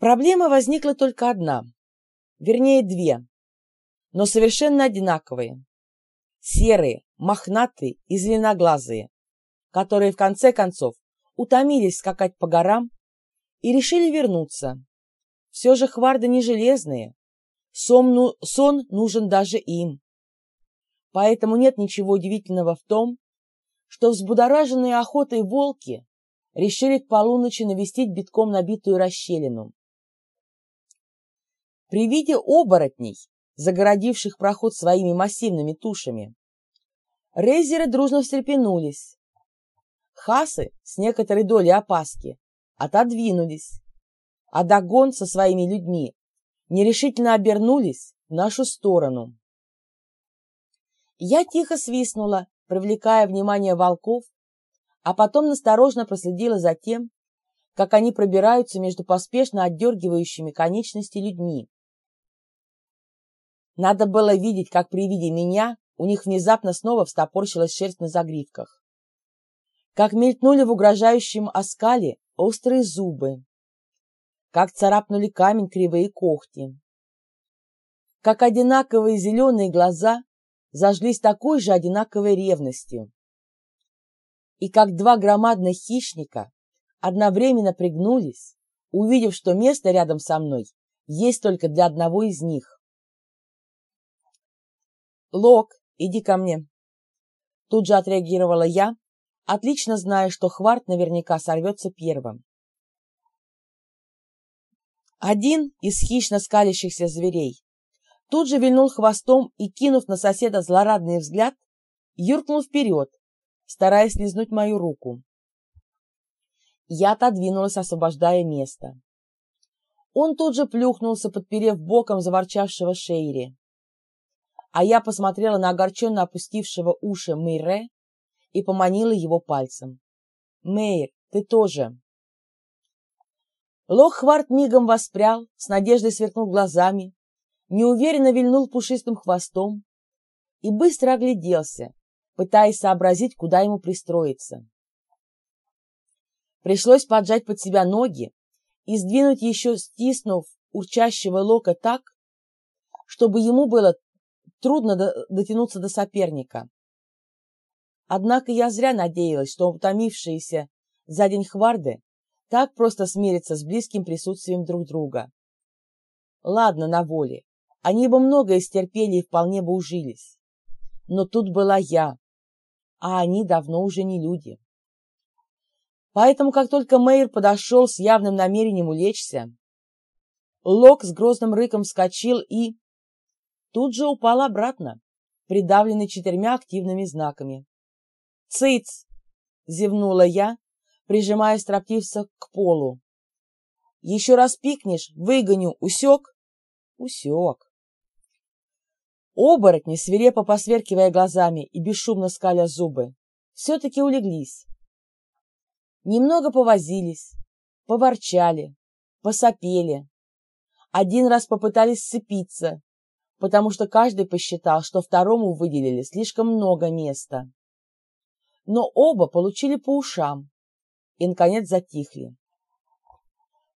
Проблема возникла только одна, вернее две, но совершенно одинаковые. Серые, мохнатые и зеленоглазые, которые в конце концов утомились скакать по горам и решили вернуться. Все же хварды не железные, сон, ну, сон нужен даже им. Поэтому нет ничего удивительного в том, что взбудораженные охотой волки решили к полуночи навестить битком набитую расщелину. При виде оборотней, загородивших проход своими массивными тушами, рейзеры дружно встрепенулись. Хасы с некоторой долей опаски отодвинулись, а Дагон со своими людьми нерешительно обернулись в нашу сторону. Я тихо свистнула, привлекая внимание волков, а потом насторожно проследила за тем, как они пробираются между поспешно отдергивающими конечности людьми. Надо было видеть, как при виде меня у них внезапно снова встопорщилась шерсть на загривках. Как мелькнули в угрожающем оскале острые зубы. Как царапнули камень кривые когти. Как одинаковые зеленые глаза зажглись такой же одинаковой ревностью. И как два громадных хищника одновременно пригнулись, увидев, что место рядом со мной есть только для одного из них. «Лок, иди ко мне!» Тут же отреагировала я, отлично зная, что Хварт наверняка сорвется первым. Один из хищно скалящихся зверей тут же вильнул хвостом и, кинув на соседа злорадный взгляд, юркнул вперед, стараясь лизнуть мою руку. Я отодвинулась, освобождая место. Он тут же плюхнулся, подперев боком заворчавшего Шейри. А я посмотрела на огорченно опустившего уши Мейре и поманила его пальцем. «Мейр, ты тоже!» Лохвард мигом воспрял, с надеждой сверкнул глазами, неуверенно вильнул пушистым хвостом и быстро огляделся, пытаясь сообразить, куда ему пристроиться. Пришлось поджать под себя ноги и сдвинуть еще стиснув урчащего лока так, чтобы ему было трудно дотянуться до соперника. Однако я зря надеялась, что утомившиеся за день хварды так просто смирятся с близким присутствием друг друга. Ладно, на воле, они бы многое стерпели и вполне бы ужились. Но тут была я, а они давно уже не люди. Поэтому, как только Мэйр подошел с явным намерением улечься, Лок с грозным рыком вскочил и... Тут же упал обратно, придавленный четырьмя активными знаками. «Цыц!» — зевнула я, прижимая строптивца к полу. «Еще раз пикнешь, выгоню, усек?» «Усек». Оборотни, свирепо посверкивая глазами и бесшумно скаля зубы, все-таки улеглись. Немного повозились, поворчали, посопели. Один раз попытались сцепиться, потому что каждый посчитал, что второму выделили слишком много места. Но оба получили по ушам и, наконец, затихли.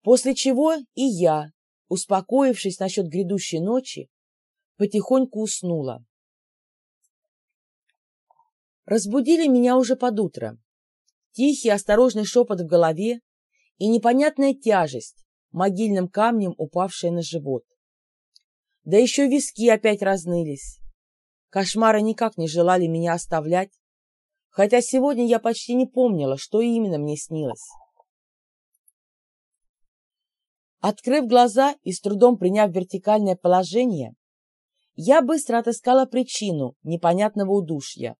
После чего и я, успокоившись насчет грядущей ночи, потихоньку уснула. Разбудили меня уже под утро. Тихий, осторожный шепот в голове и непонятная тяжесть, могильным камнем упавшая на живот. Да еще виски опять разнылись. Кошмары никак не желали меня оставлять, хотя сегодня я почти не помнила, что именно мне снилось. Открыв глаза и с трудом приняв вертикальное положение, я быстро отыскала причину непонятного удушья.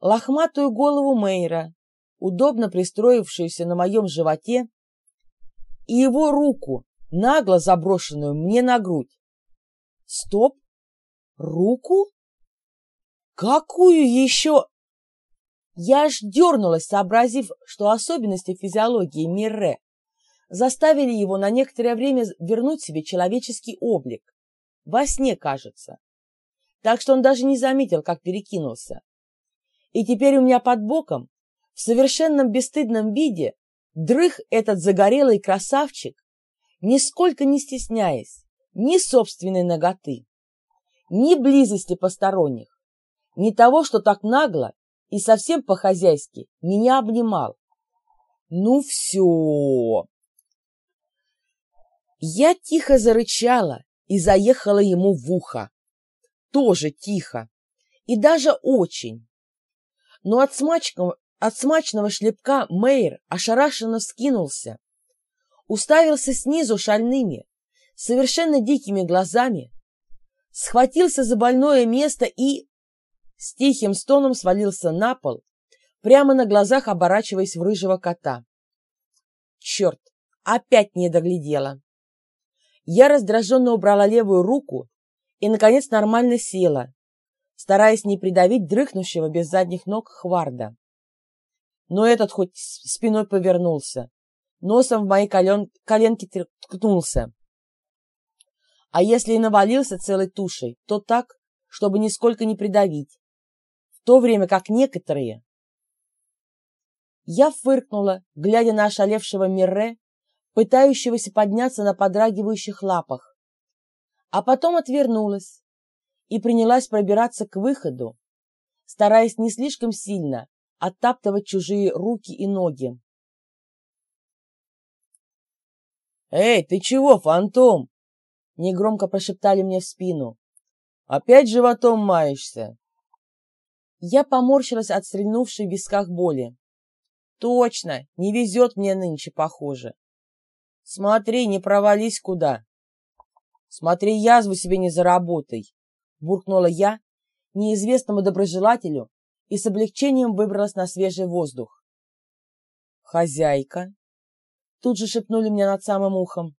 Лохматую голову Мейра, удобно пристроившуюся на моем животе, и его руку, нагло заброшенную мне на грудь. Стоп! Руку? Какую еще? Я аж дернулась, сообразив, что особенности физиологии Мирре заставили его на некоторое время вернуть себе человеческий облик. Во сне, кажется. Так что он даже не заметил, как перекинулся. И теперь у меня под боком, в совершенном бесстыдном виде, дрых этот загорелый красавчик, нисколько не стесняясь ни собственной ноготы, ни близости посторонних, ни того, что так нагло и совсем по-хозяйски меня обнимал. Ну все! Я тихо зарычала и заехала ему в ухо. Тоже тихо. И даже очень. Но от смачного, от смачного шлепка Мейер ошарашенно скинулся, уставился снизу шальными, совершенно дикими глазами, схватился за больное место и с тихим стоном свалился на пол, прямо на глазах оборачиваясь в рыжего кота. Черт, опять не доглядела. Я раздраженно убрала левую руку и, наконец, нормально села, стараясь не придавить дрыхнущего без задних ног Хварда. Но этот хоть спиной повернулся, носом в мои колен... коленки ткнулся. А если и навалился целой тушей, то так, чтобы нисколько не придавить, в то время как некоторые... Я фыркнула, глядя на ошалевшего Мирре, пытающегося подняться на подрагивающих лапах, а потом отвернулась и принялась пробираться к выходу, стараясь не слишком сильно оттаптывать чужие руки и ноги. «Эй, ты чего, фантом?» — негромко прошептали мне в спину. «Опять животом маешься?» Я поморщилась от стрельнувшей в висках боли. «Точно, не везет мне нынче, похоже. Смотри, не провались куда. Смотри, язву себе не заработай, буркнула я неизвестному доброжелателю и с облегчением выбралась на свежий воздух. Хозяйка. Тут же шепнули мне над самым ухом.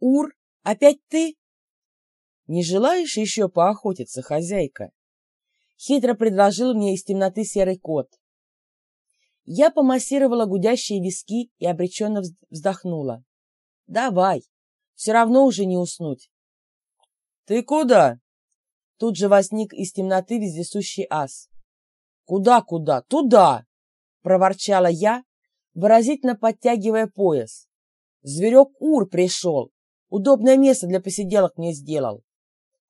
Ур, опять ты? Не желаешь еще поохотиться, хозяйка? Хитро предложил мне из темноты серый кот. Я помассировала гудящие виски и обреченно вздохнула. Давай, все равно уже не уснуть. Ты куда? Тут же возник из темноты вездесущий ас. Куда-куда? Туда! Проворчала я, выразительно подтягивая пояс. Зверек Ур пришел. Удобное место для посиделок мне сделал.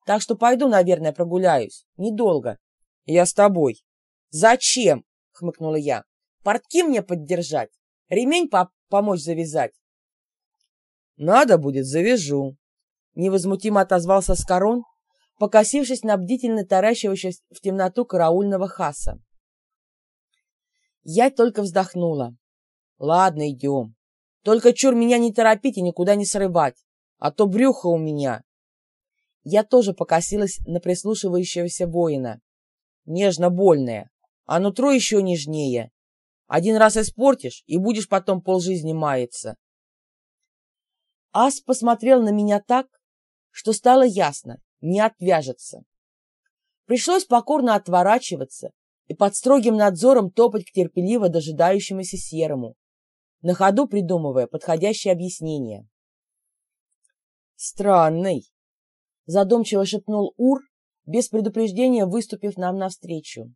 Так что пойду, наверное, прогуляюсь. Недолго. Я с тобой. Зачем? Хмыкнула я. Портки мне поддержать? Ремень по помочь завязать? «Надо будет, завяжу», — невозмутимо отозвался Скорон, покосившись на бдительно таращивающегося в темноту караульного хаса. Я только вздохнула. «Ладно, идем. Только чур меня не торопить и никуда не срывать, а то брюхо у меня». Я тоже покосилась на прислушивающегося воина. Нежно-больное, а нутро еще нежнее. Один раз испортишь, и будешь потом полжизни маяться. Ас посмотрел на меня так, что стало ясно, не отвяжется. Пришлось покорно отворачиваться и под строгим надзором топать к терпеливо дожидающемуся серому, на ходу придумывая подходящее объяснение. «Странный», — задумчиво шепнул Ур, без предупреждения выступив нам навстречу.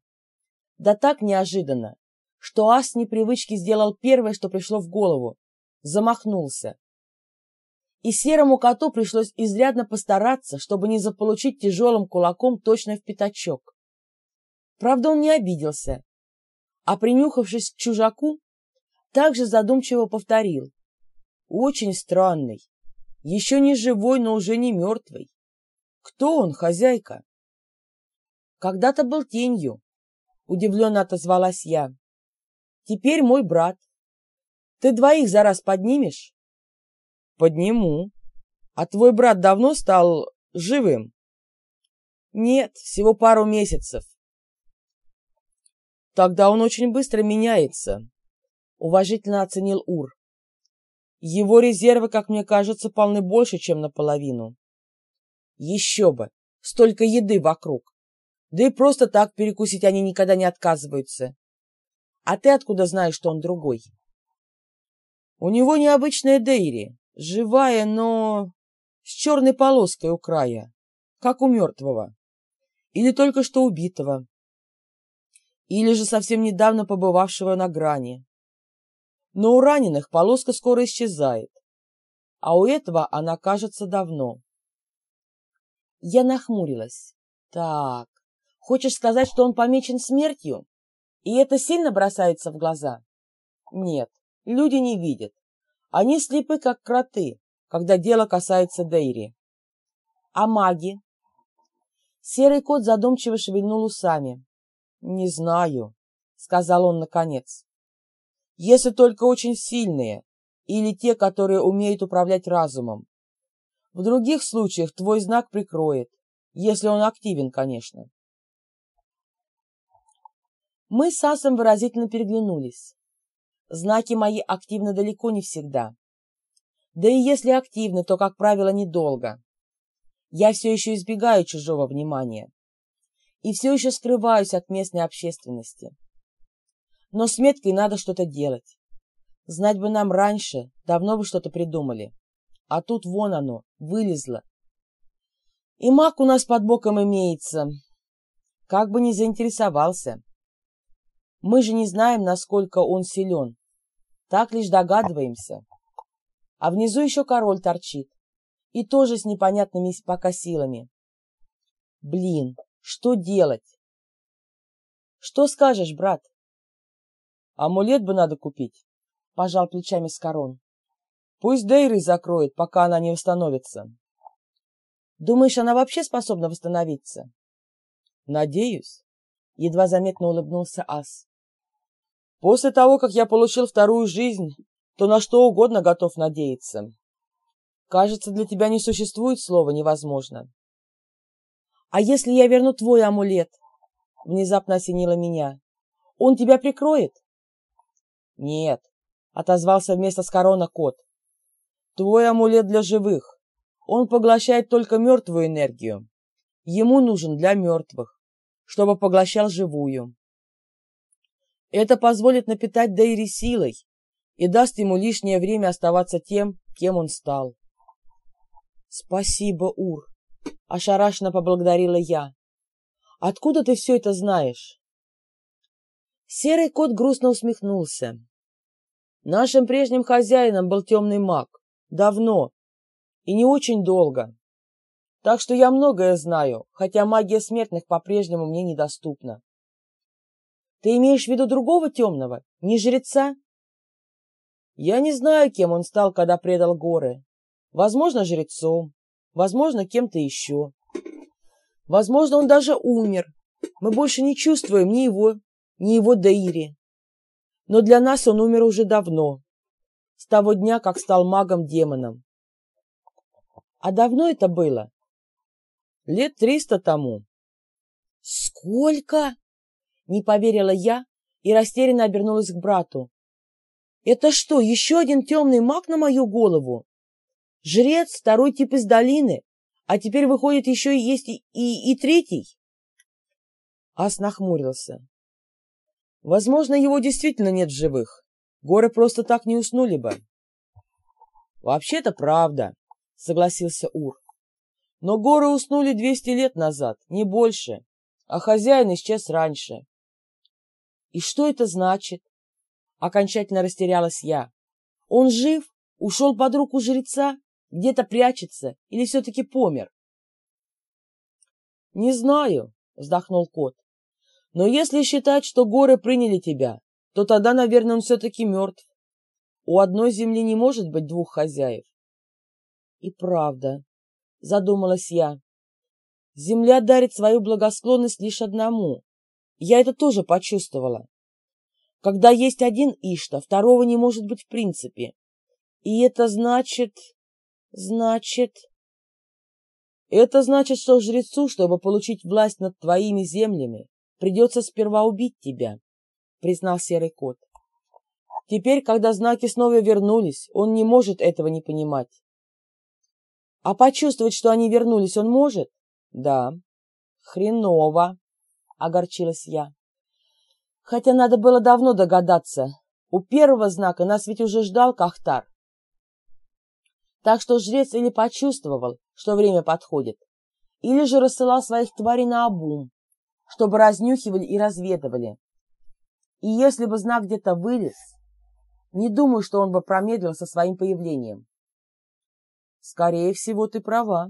Да так неожиданно, что ас непривычки сделал первое, что пришло в голову, замахнулся и серому коту пришлось изрядно постараться, чтобы не заполучить тяжелым кулаком точно в пятачок. Правда, он не обиделся, а, принюхавшись к чужаку, также задумчиво повторил. Очень странный. Еще не живой, но уже не мертвый. Кто он, хозяйка? Когда-то был тенью, удивленно отозвалась я. Теперь мой брат. Ты двоих за раз поднимешь? Подниму. А твой брат давно стал живым? Нет, всего пару месяцев. Тогда он очень быстро меняется, уважительно оценил Ур. Его резервы, как мне кажется, полны больше, чем наполовину. Еще бы, столько еды вокруг. Да и просто так перекусить они никогда не отказываются. А ты откуда знаешь, что он другой? У него необычная Дейри, Живая, но с черной полоской у края, как у мертвого. Или только что убитого. Или же совсем недавно побывавшего на грани. Но у раненых полоска скоро исчезает. а у этого она, кажется, давно. Я нахмурилась. Так, хочешь сказать, что он помечен смертью? И это сильно бросается в глаза? Нет, люди не видят. Они слепы, как кроты, когда дело касается Дейри. А маги? Серый кот задумчиво шевельнул усами. «Не знаю», — сказал он наконец. «Если только очень сильные, или те, которые умеют управлять разумом. В других случаях твой знак прикроет, если он активен, конечно». Мы с Асом выразительно переглянулись. Знаки мои активны далеко не всегда. Да и если активны, то, как правило, недолго. Я все еще избегаю чужого внимания и все еще скрываюсь от местной общественности. Но с меткой надо что-то делать. Знать бы нам раньше, давно бы что-то придумали. А тут вон оно, вылезло. И маг у нас под боком имеется. Как бы ни заинтересовался. Мы же не знаем, насколько он силен. Так лишь догадываемся. А внизу еще король торчит. И тоже с непонятными пока силами. Блин, что делать? Что скажешь, брат? Амулет бы надо купить, пожал плечами Скорон. Пусть Дейры закроет, пока она не восстановится. Думаешь, она вообще способна восстановиться? Надеюсь, едва заметно улыбнулся Ас. После того, как я получил вторую жизнь, то на что угодно готов надеяться. Кажется, для тебя не существует слова «невозможно». «А если я верну твой амулет?» Внезапно осенило меня. «Он тебя прикроет?» «Нет», — отозвался вместо с корона кот. «Твой амулет для живых. Он поглощает только мертвую энергию. Ему нужен для мертвых, чтобы поглощал живую. Это позволит напитать Дейри силой и даст ему лишнее время оставаться тем, кем он стал. «Спасибо, Ур!» — ошарашенно поблагодарила я. «Откуда ты все это знаешь?» Серый кот грустно усмехнулся. «Нашим прежним хозяином был темный маг. Давно. И не очень долго. Так что я многое знаю, хотя магия смертных по-прежнему мне недоступна. Ты имеешь в виду другого темного, не жреца? Я не знаю, кем он стал, когда предал горы. Возможно, жрецом, возможно, кем-то еще. Возможно, он даже умер. Мы больше не чувствуем ни его, ни его Даири. Но для нас он умер уже давно, с того дня, как стал магом-демоном. А давно это было? Лет триста тому. Сколько? Не поверила я и растерянно обернулась к брату. Это что, еще один темный маг на мою голову? Жрец, второй тип из долины, а теперь, выходит, еще и есть и, и, и третий. Ас нахмурился. Возможно, его действительно нет в живых. Горы просто так не уснули бы. Вообще-то правда, согласился Ур. Но горы уснули двести лет назад, не больше, а хозяин исчез раньше. И что это значит? Окончательно растерялась я. Он жив? Ушел под руку жреца? Где-то прячется или все-таки помер? Не знаю, вздохнул кот. Но если считать, что горы приняли тебя, то тогда, наверное, он все-таки мертв. У одной земли не может быть двух хозяев. И правда, задумалась я. Земля дарит свою благосклонность лишь одному. Я это тоже почувствовала. Когда есть один Ишта, второго не может быть в принципе. И это значит... Значит... Это значит, что жрецу, чтобы получить власть над твоими землями, придется сперва убить тебя, признал серый кот. Теперь, когда знаки снова вернулись, он не может этого не понимать. А почувствовать, что они вернулись, он может? Да. Хреново, огорчилась я. Хотя надо было давно догадаться. У первого знака нас ведь уже ждал Кахтар. Так что жрец или почувствовал, что время подходит, или же рассылал своих тварей на обум, чтобы разнюхивали и разведывали. И если бы знак где-то вылез, не думаю, что он бы промедлил со своим появлением. Скорее всего, ты права.